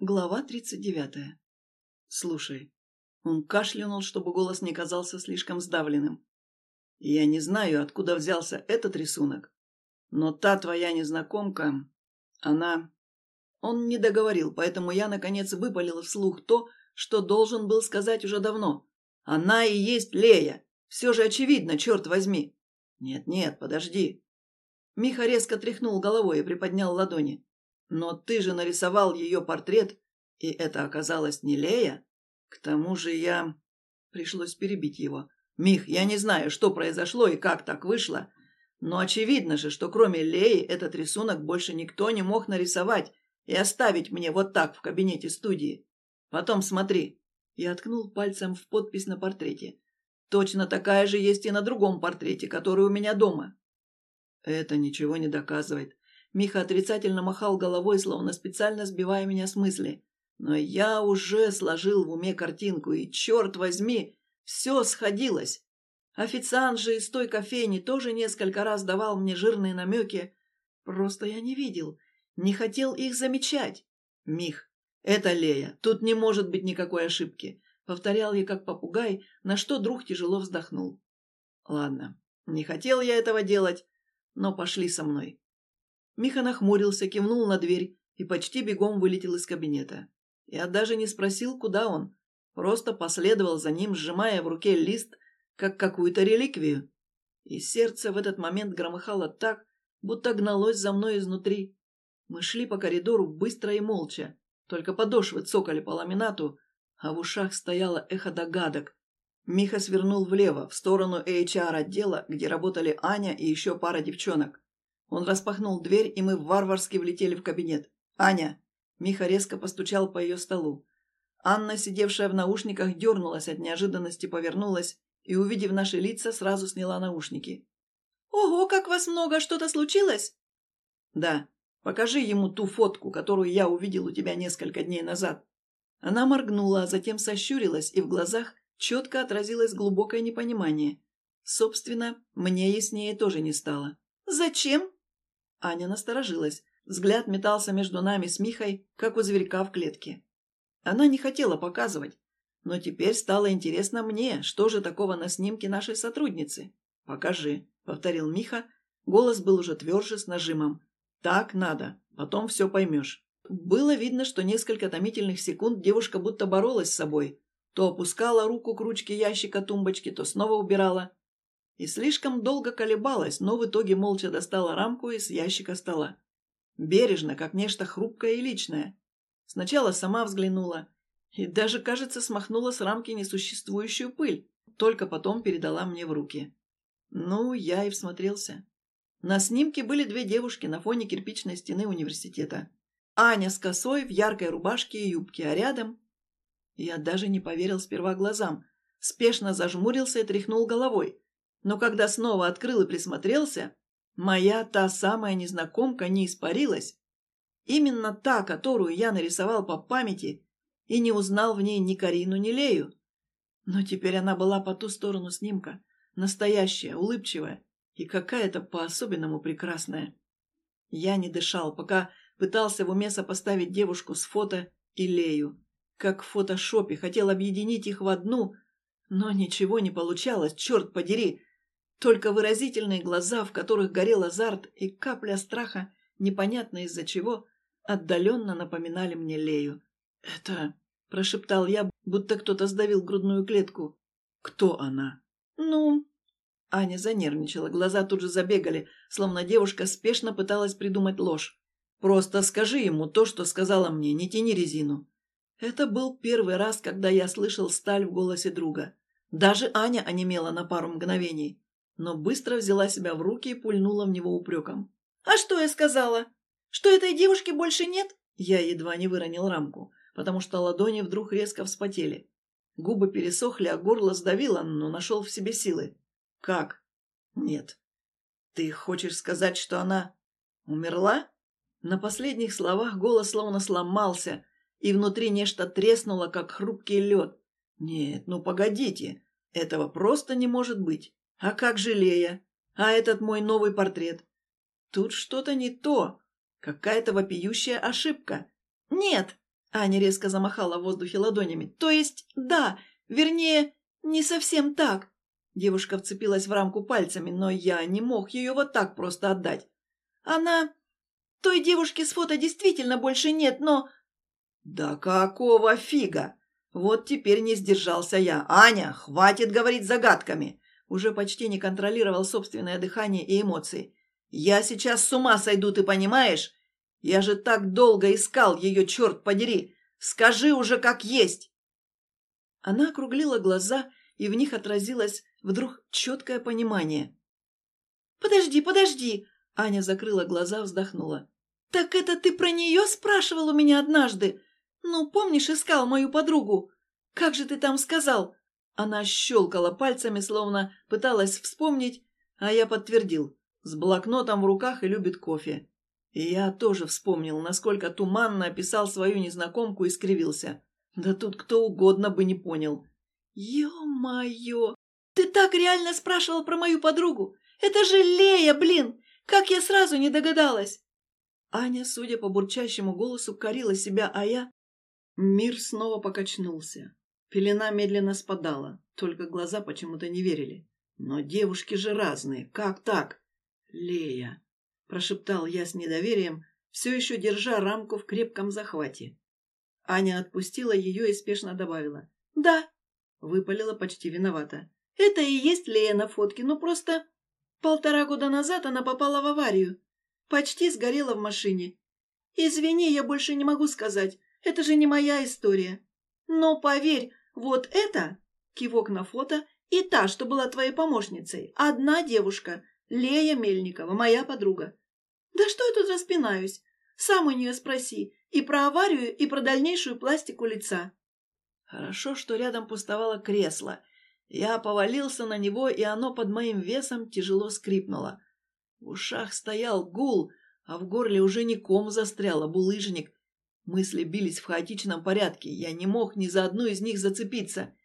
Глава тридцать девятая. Слушай. Он кашлянул, чтобы голос не казался слишком сдавленным. Я не знаю, откуда взялся этот рисунок, но та твоя незнакомка, она... Он не договорил, поэтому я, наконец, выпалил вслух то, что должен был сказать уже давно. Она и есть Лея. Все же очевидно, черт возьми. Нет-нет, подожди. Миха резко тряхнул головой и приподнял ладони. Но ты же нарисовал ее портрет, и это оказалось не Лея. К тому же я... Пришлось перебить его. «Мих, я не знаю, что произошло и как так вышло, но очевидно же, что кроме Леи этот рисунок больше никто не мог нарисовать и оставить мне вот так в кабинете студии. Потом смотри». Я ткнул пальцем в подпись на портрете. «Точно такая же есть и на другом портрете, который у меня дома». Это ничего не доказывает. Миха отрицательно махал головой, словно специально сбивая меня с мысли. Но я уже сложил в уме картинку, и, черт возьми, все сходилось. Официант же из той кофейни тоже несколько раз давал мне жирные намеки. Просто я не видел, не хотел их замечать. Мих, это Лея, тут не может быть никакой ошибки. Повторял я как попугай, на что друг тяжело вздохнул. Ладно, не хотел я этого делать, но пошли со мной. Миха нахмурился, кивнул на дверь и почти бегом вылетел из кабинета. Я даже не спросил, куда он, просто последовал за ним, сжимая в руке лист, как какую-то реликвию. И сердце в этот момент громыхало так, будто гналось за мной изнутри. Мы шли по коридору быстро и молча, только подошвы цокали по ламинату, а в ушах стояло эхо догадок. Миха свернул влево, в сторону HR-отдела, где работали Аня и еще пара девчонок. Он распахнул дверь, и мы варварски влетели в кабинет. «Аня!» Миха резко постучал по ее столу. Анна, сидевшая в наушниках, дернулась от неожиданности, повернулась и, увидев наши лица, сразу сняла наушники. «Ого, как вас много! Что-то случилось?» «Да. Покажи ему ту фотку, которую я увидел у тебя несколько дней назад». Она моргнула, а затем сощурилась, и в глазах четко отразилось глубокое непонимание. Собственно, мне яснее тоже не стало. «Зачем?» Аня насторожилась. Взгляд метался между нами с Михой, как у зверька в клетке. Она не хотела показывать, но теперь стало интересно мне, что же такого на снимке нашей сотрудницы. «Покажи», — повторил Миха. Голос был уже тверже, с нажимом. «Так надо, потом все поймешь». Было видно, что несколько томительных секунд девушка будто боролась с собой. То опускала руку к ручке ящика тумбочки, то снова убирала и слишком долго колебалась, но в итоге молча достала рамку из ящика стола. Бережно, как нечто хрупкое и личное. Сначала сама взглянула и даже, кажется, смахнула с рамки несуществующую пыль, только потом передала мне в руки. Ну, я и всмотрелся. На снимке были две девушки на фоне кирпичной стены университета. Аня с косой в яркой рубашке и юбке, а рядом... Я даже не поверил сперва глазам. Спешно зажмурился и тряхнул головой но когда снова открыл и присмотрелся, моя та самая незнакомка не испарилась. Именно та, которую я нарисовал по памяти и не узнал в ней ни Карину, ни Лею. Но теперь она была по ту сторону снимка, настоящая, улыбчивая и какая-то по-особенному прекрасная. Я не дышал, пока пытался в уме сопоставить девушку с фото и Лею. Как в фотошопе, хотел объединить их в одну, но ничего не получалось, черт подери. Только выразительные глаза, в которых горел азарт, и капля страха, непонятно из-за чего, отдаленно напоминали мне Лею. «Это...» — прошептал я, будто кто-то сдавил грудную клетку. «Кто она?» «Ну...» Аня занервничала, глаза тут же забегали, словно девушка спешно пыталась придумать ложь. «Просто скажи ему то, что сказала мне, не тяни резину». Это был первый раз, когда я слышал сталь в голосе друга. Даже Аня онемела на пару мгновений но быстро взяла себя в руки и пульнула в него упреком. «А что я сказала? Что этой девушки больше нет?» Я едва не выронил рамку, потому что ладони вдруг резко вспотели. Губы пересохли, а горло сдавило, но нашел в себе силы. «Как?» «Нет». «Ты хочешь сказать, что она умерла?» На последних словах голос словно сломался, и внутри нечто треснуло, как хрупкий лед. «Нет, ну погодите, этого просто не может быть. А как же Лея? А этот мой новый портрет? Тут что-то не то. Какая-то вопиющая ошибка. Нет! Аня резко замахала в воздухе ладонями. «То есть, да, вернее, не совсем так». Девушка вцепилась в рамку пальцами, но я не мог ее вот так просто отдать. «Она... Той девушки с фото действительно больше нет, но...» «Да какого фига?» Вот теперь не сдержался я. «Аня, хватит говорить загадками!» Уже почти не контролировал собственное дыхание и эмоции. «Я сейчас с ума сойду, ты понимаешь? Я же так долго искал ее, черт подери! Скажи уже, как есть!» Она округлила глаза, и в них отразилось вдруг четкое понимание. «Подожди, подожди!» Аня закрыла глаза, вздохнула. «Так это ты про нее спрашивал у меня однажды? Ну, помнишь, искал мою подругу? Как же ты там сказал?» Она щелкала пальцами, словно пыталась вспомнить, а я подтвердил. С блокнотом в руках и любит кофе. И я тоже вспомнил, насколько туманно описал свою незнакомку и скривился. Да тут кто угодно бы не понял. «Ё-моё! Ты так реально спрашивал про мою подругу? Это же Лея, блин! Как я сразу не догадалась!» Аня, судя по бурчащему голосу, корила себя, а я... Мир снова покачнулся. Пелена медленно спадала, только глаза почему-то не верили. Но девушки же разные, как так? Лея прошептал я с недоверием, все еще держа рамку в крепком захвате. Аня отпустила ее и спешно добавила. «Да», — выпалила почти виновата. «Это и есть Лея на фотке, ну просто полтора года назад она попала в аварию. Почти сгорела в машине. Извини, я больше не могу сказать, это же не моя история. Но поверь, вот это, кивок на фото, и та, что была твоей помощницей, одна девушка, Лея Мельникова, моя подруга. Да что я тут распинаюсь? Сам у нее спроси. И про аварию, и про дальнейшую пластику лица. Хорошо, что рядом пустовало кресло. Я повалился на него, и оно под моим весом тяжело скрипнуло. В ушах стоял гул, а в горле уже не ком застрял, а булыжник. Мысли бились в хаотичном порядке. Я не мог ни за одну из них зацепиться.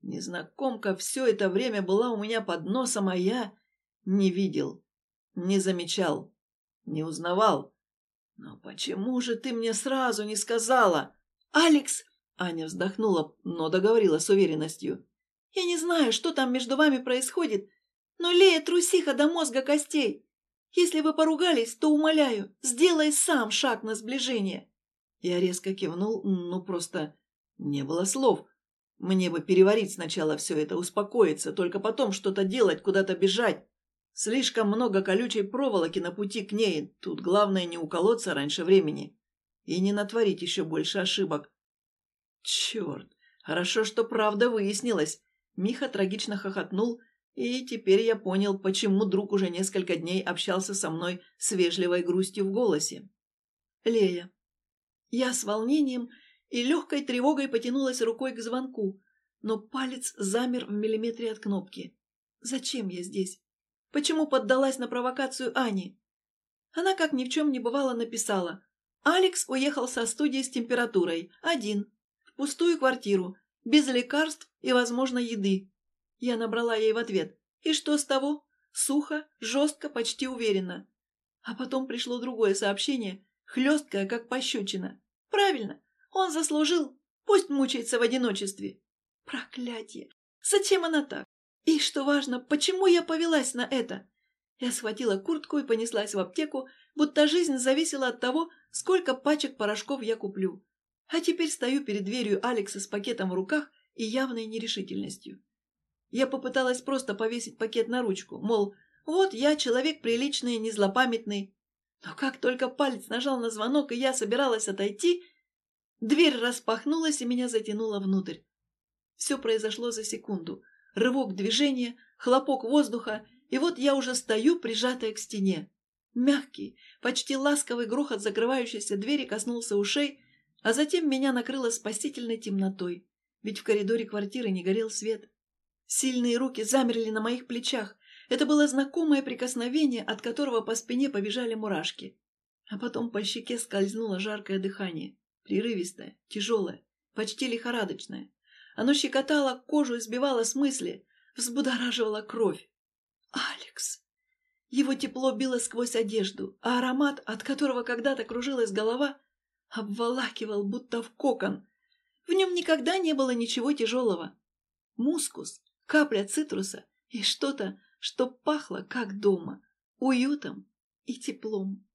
Незнакомка все это время была у меня под носом, а я не видел, не замечал, не узнавал. Но почему же ты мне сразу не сказала? Алекс! Аня вздохнула, но договорила с уверенностью. Я не знаю, что там между вами происходит, но Лея трусиха до мозга костей. Если вы поругались, то, умоляю, сделай сам шаг на сближение. Я резко кивнул, ну просто не было слов. Мне бы переварить сначала все это, успокоиться, только потом что-то делать, куда-то бежать. Слишком много колючей проволоки на пути к ней. Тут главное не уколоться раньше времени. И не натворить еще больше ошибок. Черт, хорошо, что правда выяснилась. Миха трагично хохотнул, и теперь я понял, почему друг уже несколько дней общался со мной с вежливой грустью в голосе. Лея. Я с волнением и легкой тревогой потянулась рукой к звонку, но палец замер в миллиметре от кнопки. Зачем я здесь? Почему поддалась на провокацию Ани? Она, как ни в чем не бывало, написала. Алекс уехал со студии с температурой. Один. В пустую квартиру. Без лекарств и, возможно, еды. Я набрала ей в ответ. И что с того? Сухо, жестко, почти уверенно. А потом пришло другое сообщение, хлесткое, как пощечина. Правильно, он заслужил. Пусть мучается в одиночестве. Проклятие! Зачем она так? И, что важно, почему я повелась на это? Я схватила куртку и понеслась в аптеку, будто жизнь зависела от того, сколько пачек порошков я куплю. А теперь стою перед дверью Алекса с пакетом в руках и явной нерешительностью. Я попыталась просто повесить пакет на ручку, мол, вот я человек приличный, не злопамятный. Но как только палец нажал на звонок, и я собиралась отойти, дверь распахнулась и меня затянуло внутрь. Все произошло за секунду рывок движения, хлопок воздуха, и вот я уже стою, прижатая к стене. Мягкий, почти ласковый грохот закрывающейся двери коснулся ушей, а затем меня накрыло спасительной темнотой, ведь в коридоре квартиры не горел свет. Сильные руки замерли на моих плечах. Это было знакомое прикосновение, от которого по спине побежали мурашки. А потом по щеке скользнуло жаркое дыхание, прерывистое, тяжелое, почти лихорадочное. Оно щекотало кожу и сбивало с мысли, взбудораживало кровь. Алекс! Его тепло било сквозь одежду, а аромат, от которого когда-то кружилась голова, обволакивал, будто в кокон. В нем никогда не было ничего тяжелого. Мускус, капля цитруса и что-то, что пахло, как дома, уютом и теплом.